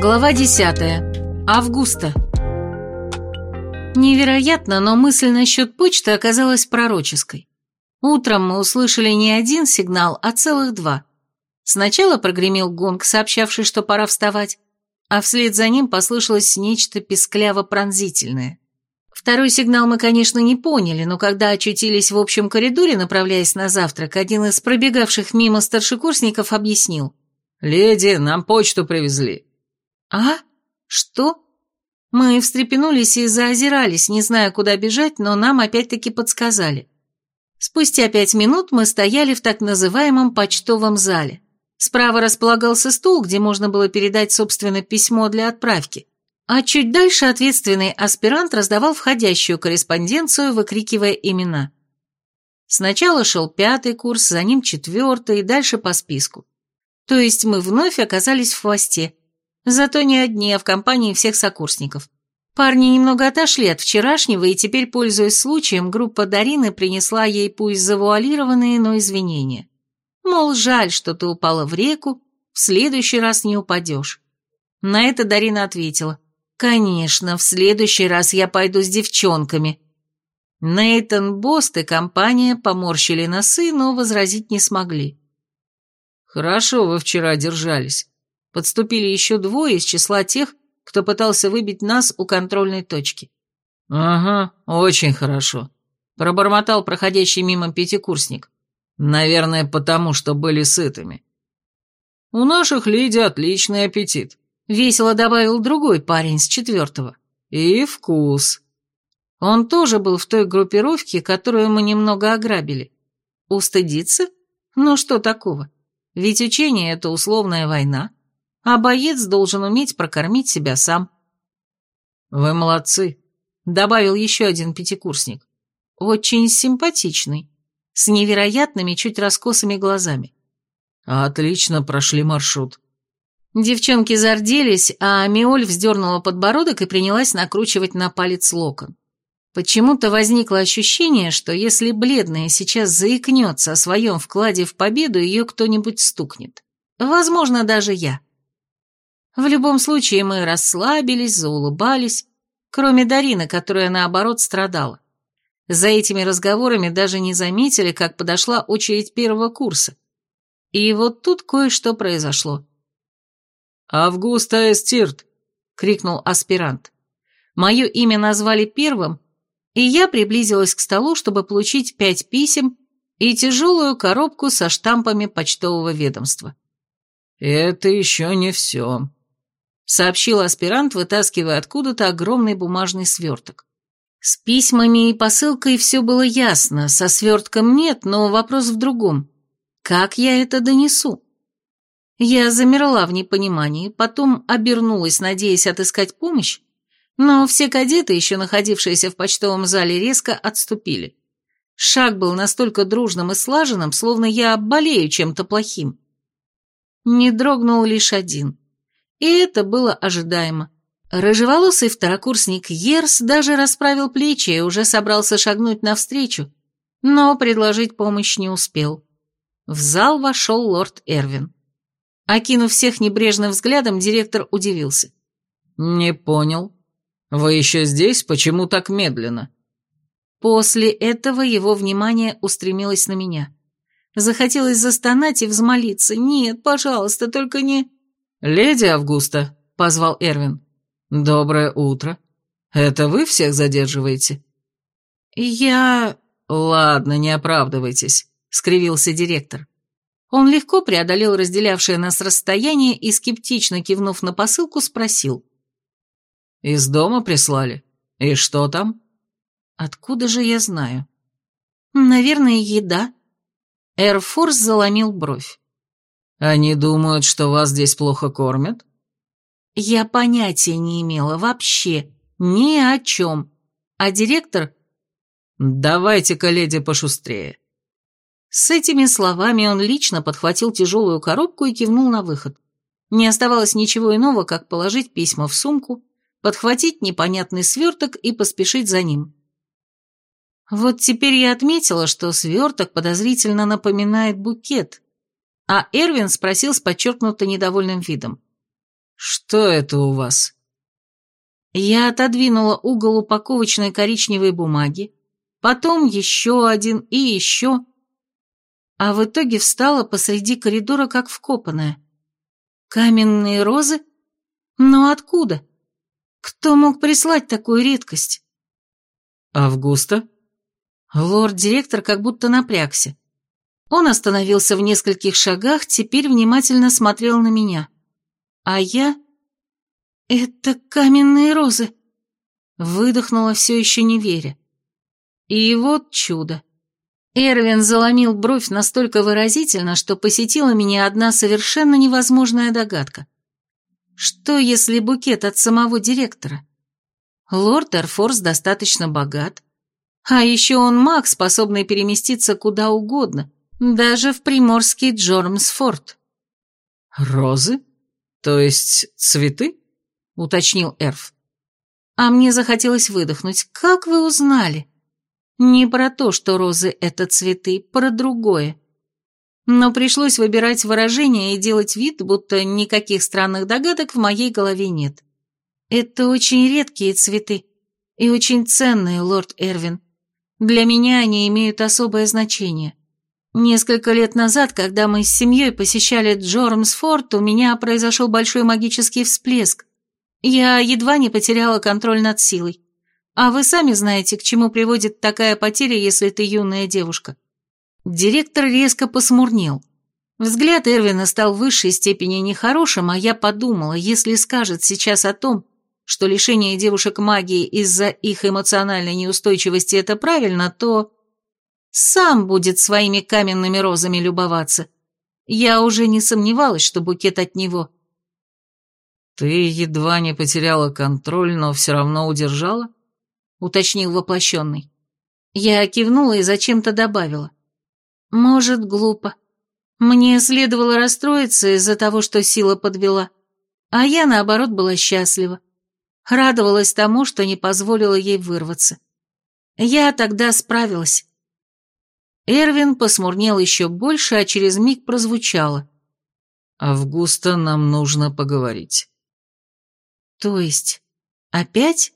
Глава 10. Августа. Невероятно, но мысль насчет почты оказалась пророческой. Утром мы услышали не один сигнал, а целых два. Сначала прогремел гонг, сообщавший, что пора вставать, а вслед за ним послышалось нечто пескляво-пронзительное. Второй сигнал мы, конечно, не поняли, но когда очутились в общем коридоре, направляясь на завтрак, один из пробегавших мимо старшекурсников объяснил. «Леди, нам почту привезли». «А? Что?» Мы встрепенулись и заозирались, не зная, куда бежать, но нам опять-таки подсказали. Спустя пять минут мы стояли в так называемом почтовом зале. Справа располагался стул, где можно было передать, собственно, письмо для отправки, а чуть дальше ответственный аспирант раздавал входящую корреспонденцию, выкрикивая имена. Сначала шел пятый курс, за ним четвертый и дальше по списку. То есть мы вновь оказались в хвосте, зато не одни, а в компании всех сокурсников. Парни немного отошли от вчерашнего, и теперь, пользуясь случаем, группа Дарины принесла ей пусть завуалированные, но извинения. Мол, жаль, что ты упала в реку, в следующий раз не упадешь. На это Дарина ответила. «Конечно, в следующий раз я пойду с девчонками». Нейтан Бост и компания поморщили носы, но возразить не смогли. «Хорошо вы вчера держались». Подступили еще двое из числа тех, кто пытался выбить нас у контрольной точки. «Ага, очень хорошо», — пробормотал проходящий мимо пятикурсник. «Наверное, потому что были сытыми». «У наших леди отличный аппетит», — весело добавил другой парень с четвертого. «И вкус». Он тоже был в той группировке, которую мы немного ограбили. Устыдиться? Ну что такого? Ведь учение — это условная война а боец должен уметь прокормить себя сам. «Вы молодцы», — добавил еще один пятикурсник. «Очень симпатичный, с невероятными, чуть раскосыми глазами». «Отлично прошли маршрут». Девчонки зарделись, а Миоль вздернула подбородок и принялась накручивать на палец локон. Почему-то возникло ощущение, что если бледная сейчас заикнется о своем вкладе в победу, ее кто-нибудь стукнет. Возможно, даже я. В любом случае мы расслабились, заулыбались, кроме Дарины, которая, наоборот, страдала. За этими разговорами даже не заметили, как подошла очередь первого курса. И вот тут кое-что произошло. «Августа Эстирт!» — крикнул аспирант. Мое имя назвали первым, и я приблизилась к столу, чтобы получить пять писем и тяжелую коробку со штампами почтового ведомства. «Это еще не все», сообщил аспирант, вытаскивая откуда-то огромный бумажный сверток. С письмами и посылкой все было ясно, со свертком нет, но вопрос в другом. Как я это донесу? Я замерла в непонимании, потом обернулась, надеясь отыскать помощь, но все кадеты, еще находившиеся в почтовом зале, резко отступили. Шаг был настолько дружным и слаженным, словно я болею чем-то плохим. Не дрогнул лишь один. И это было ожидаемо. Рыжеволосый второкурсник Ерс даже расправил плечи и уже собрался шагнуть навстречу, но предложить помощь не успел. В зал вошел лорд Эрвин. Окинув всех небрежным взглядом, директор удивился. «Не понял. Вы еще здесь? Почему так медленно?» После этого его внимание устремилось на меня. Захотелось застонать и взмолиться. «Нет, пожалуйста, только не...» «Леди Августа», — позвал Эрвин. «Доброе утро. Это вы всех задерживаете?» «Я...» «Ладно, не оправдывайтесь», — скривился директор. Он легко преодолел разделявшее нас расстояние и, скептично кивнув на посылку, спросил. «Из дома прислали? И что там?» «Откуда же я знаю?» «Наверное, еда». Эрфорс заломил бровь. Они думают, что вас здесь плохо кормят? Я понятия не имела вообще, ни о чем. А директор... Давайте-ка, леди, пошустрее. С этими словами он лично подхватил тяжелую коробку и кивнул на выход. Не оставалось ничего иного, как положить письма в сумку, подхватить непонятный сверток и поспешить за ним. Вот теперь я отметила, что сверток подозрительно напоминает букет, а Эрвин спросил с подчеркнуто недовольным видом. «Что это у вас?» Я отодвинула угол упаковочной коричневой бумаги, потом еще один и еще, а в итоге встала посреди коридора, как вкопанная. Каменные розы? Но откуда? Кто мог прислать такую редкость? Августа? Лорд-директор как будто напрягся. Он остановился в нескольких шагах, теперь внимательно смотрел на меня. А я... Это каменные розы. Выдохнула все еще не веря. И вот чудо. Эрвин заломил бровь настолько выразительно, что посетила меня одна совершенно невозможная догадка. Что, если букет от самого директора? Лорд Эрфорс достаточно богат, а еще он маг, способный переместиться куда угодно, даже в приморский Джормсфорд. «Розы? То есть цветы?» — уточнил Эрф. А мне захотелось выдохнуть. «Как вы узнали?» Не про то, что розы — это цветы, про другое. Но пришлось выбирать выражение и делать вид, будто никаких странных догадок в моей голове нет. Это очень редкие цветы и очень ценные, лорд Эрвин. Для меня они имеют особое значение. Несколько лет назад, когда мы с семьей посещали Джормсфорд, у меня произошел большой магический всплеск. Я едва не потеряла контроль над силой. А вы сами знаете, к чему приводит такая потеря, если ты юная девушка. Директор резко посмурнел. Взгляд Эрвина стал в высшей степени нехорошим, а я подумала, если скажет сейчас о том, что лишение девушек магии из-за их эмоциональной неустойчивости это правильно, то сам будет своими каменными розами любоваться. Я уже не сомневалась, что букет от него. «Ты едва не потеряла контроль, но все равно удержала?» уточнил воплощенный. Я кивнула и зачем-то добавила. Может, глупо. Мне следовало расстроиться из-за того, что сила подвела, а я, наоборот, была счастлива. Радовалась тому, что не позволила ей вырваться. Я тогда справилась. Эрвин посмурнел еще больше, а через миг прозвучало. «Августа, нам нужно поговорить». «То есть, опять?»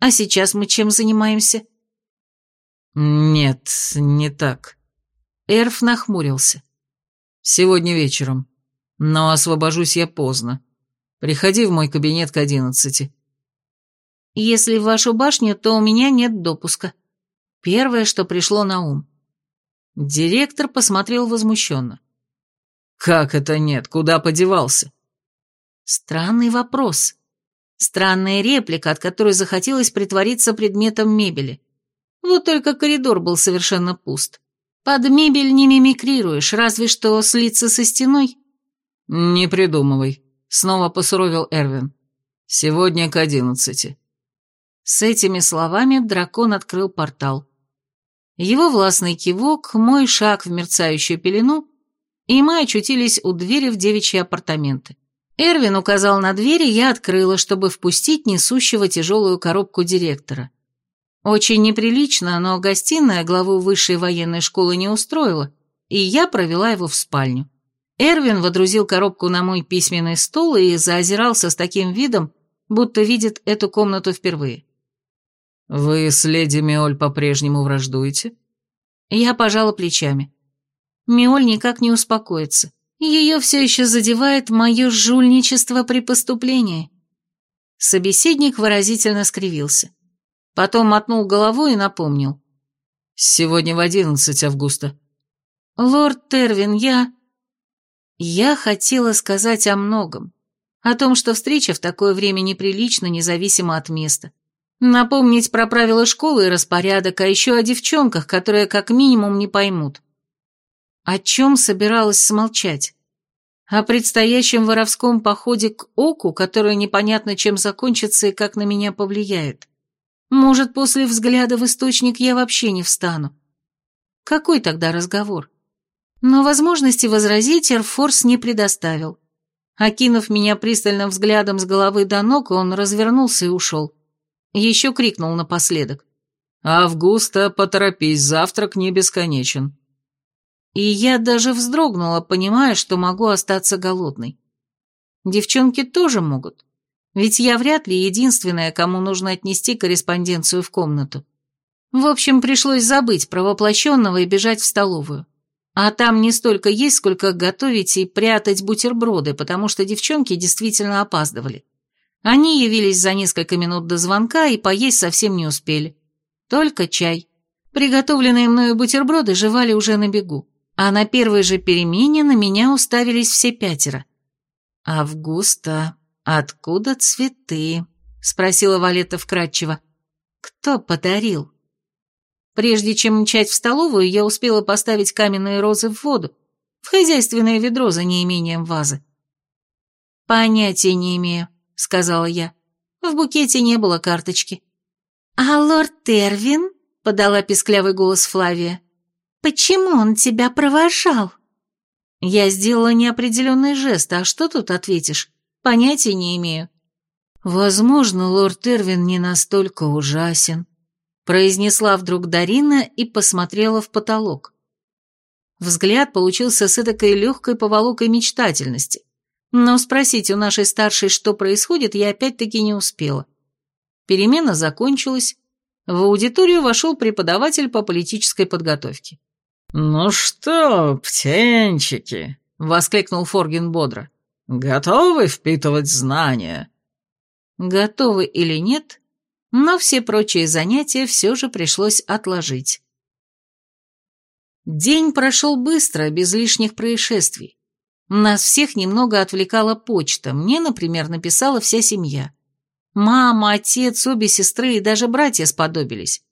А сейчас мы чем занимаемся?» «Нет, не так». Эрф нахмурился. «Сегодня вечером. Но освобожусь я поздно. Приходи в мой кабинет к одиннадцати». «Если в вашу башню, то у меня нет допуска». Первое, что пришло на ум. Директор посмотрел возмущенно. «Как это нет? Куда подевался?» Странный вопрос. Странная реплика, от которой захотелось притвориться предметом мебели. Вот только коридор был совершенно пуст. Под мебель не мимикрируешь, разве что слиться со стеной. «Не придумывай», — снова посуровил Эрвин. «Сегодня к одиннадцати». С этими словами дракон открыл портал. Его властный кивок, мой шаг в мерцающую пелену, и мы очутились у двери в девичьи апартаменты. Эрвин указал на дверь, и я открыла, чтобы впустить несущего тяжелую коробку директора. Очень неприлично, но гостиная главу высшей военной школы не устроила, и я провела его в спальню. Эрвин водрузил коробку на мой письменный стол и заозирался с таким видом, будто видит эту комнату впервые. «Вы с леди Миоль по-прежнему враждуете?» Я пожала плечами. Миоль никак не успокоится. Ее все еще задевает мое жульничество при поступлении. Собеседник выразительно скривился. Потом мотнул головой и напомнил. «Сегодня в одиннадцать августа». «Лорд Тервин, я...» Я хотела сказать о многом. О том, что встреча в такое время неприлична, независимо от места. Напомнить про правила школы и распорядок, а еще о девчонках, которые как минимум не поймут. О чем собиралась смолчать? О предстоящем воровском походе к Оку, который непонятно чем закончится и как на меня повлияет. Может, после взгляда в источник я вообще не встану. Какой тогда разговор? Но возможности возразить Эрфорс не предоставил. Окинув меня пристальным взглядом с головы до ног, он развернулся и ушел. Еще крикнул напоследок. «Августа, поторопись, завтрак не бесконечен». И я даже вздрогнула, понимая, что могу остаться голодной. Девчонки тоже могут. Ведь я вряд ли единственная, кому нужно отнести корреспонденцию в комнату. В общем, пришлось забыть про воплощенного и бежать в столовую. А там не столько есть, сколько готовить и прятать бутерброды, потому что девчонки действительно опаздывали. Они явились за несколько минут до звонка и поесть совсем не успели. Только чай. Приготовленные мною бутерброды жевали уже на бегу, а на первой же перемене на меня уставились все пятеро. «Августа, откуда цветы?» — спросила Валета вкратчиво. «Кто подарил?» Прежде чем мчать в столовую, я успела поставить каменные розы в воду, в хозяйственное ведро за неимением вазы. «Понятия не имею», — сказала я. В букете не было карточки. «А лорд Тервин?» — подала писклявый голос Флавия. «Почему он тебя провожал?» Я сделала неопределенный жест, а что тут ответишь? Понятия не имею. Возможно, лорд Тервин не настолько ужасен, произнесла вдруг Дарина и посмотрела в потолок. Взгляд получился с этой легкой поволокой мечтательности, но спросить у нашей старшей, что происходит, я опять-таки не успела. Перемена закончилась, в аудиторию вошел преподаватель по политической подготовке. «Ну что, птенчики!» — воскликнул Форгин бодро. «Готовы впитывать знания?» Готовы или нет, но все прочие занятия все же пришлось отложить. День прошел быстро, без лишних происшествий. Нас всех немного отвлекала почта, мне, например, написала вся семья. Мама, отец, обе сестры и даже братья сподобились.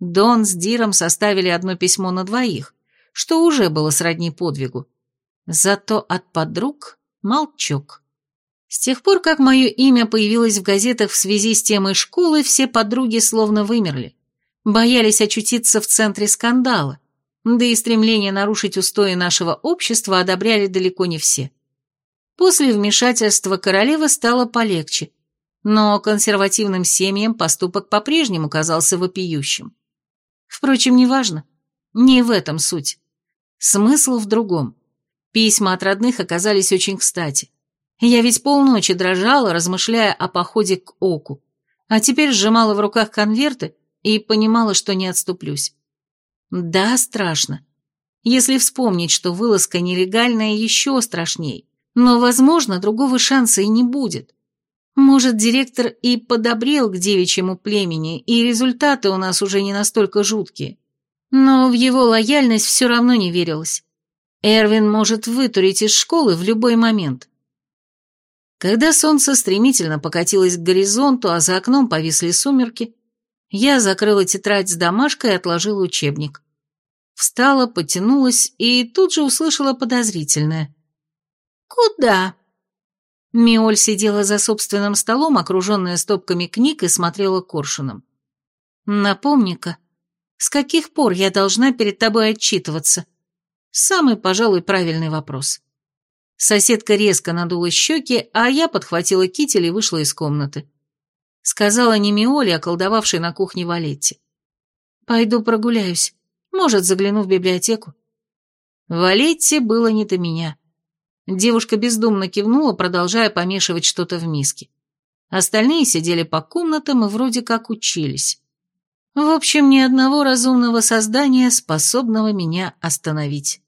Дон с Диром составили одно письмо на двоих, что уже было сродни подвигу. Зато от подруг молчок. С тех пор, как мое имя появилось в газетах в связи с темой школы, все подруги словно вымерли. Боялись очутиться в центре скандала, да и стремление нарушить устои нашего общества одобряли далеко не все. После вмешательства королевы стало полегче, но консервативным семьям поступок по-прежнему казался вопиющим. Впрочем, неважно, не в этом суть. Смысл в другом. Письма от родных оказались очень кстати. Я ведь полночи дрожала, размышляя о походе к Оку, а теперь сжимала в руках конверты и понимала, что не отступлюсь. Да, страшно. Если вспомнить, что вылазка нелегальная, еще страшней. Но, возможно, другого шанса и не будет. Может, директор и подобрел к девичьему племени, и результаты у нас уже не настолько жуткие. Но в его лояльность все равно не верилось. Эрвин может вытурить из школы в любой момент. Когда солнце стремительно покатилось к горизонту, а за окном повисли сумерки, я закрыла тетрадь с домашкой и отложила учебник. Встала, потянулась и тут же услышала подозрительное. «Куда?» Миоль сидела за собственным столом, окруженная стопками книг, и смотрела коршуном. «Напомни-ка, с каких пор я должна перед тобой отчитываться?» Самый, пожалуй, правильный вопрос. Соседка резко надула щеки, а я подхватила китель и вышла из комнаты. Сказала не Миоле, а колдовавшей на кухне Валетти. «Пойду прогуляюсь. Может, загляну в библиотеку». Валетти было не до меня. Девушка бездумно кивнула, продолжая помешивать что-то в миске. Остальные сидели по комнатам и вроде как учились. В общем, ни одного разумного создания, способного меня остановить.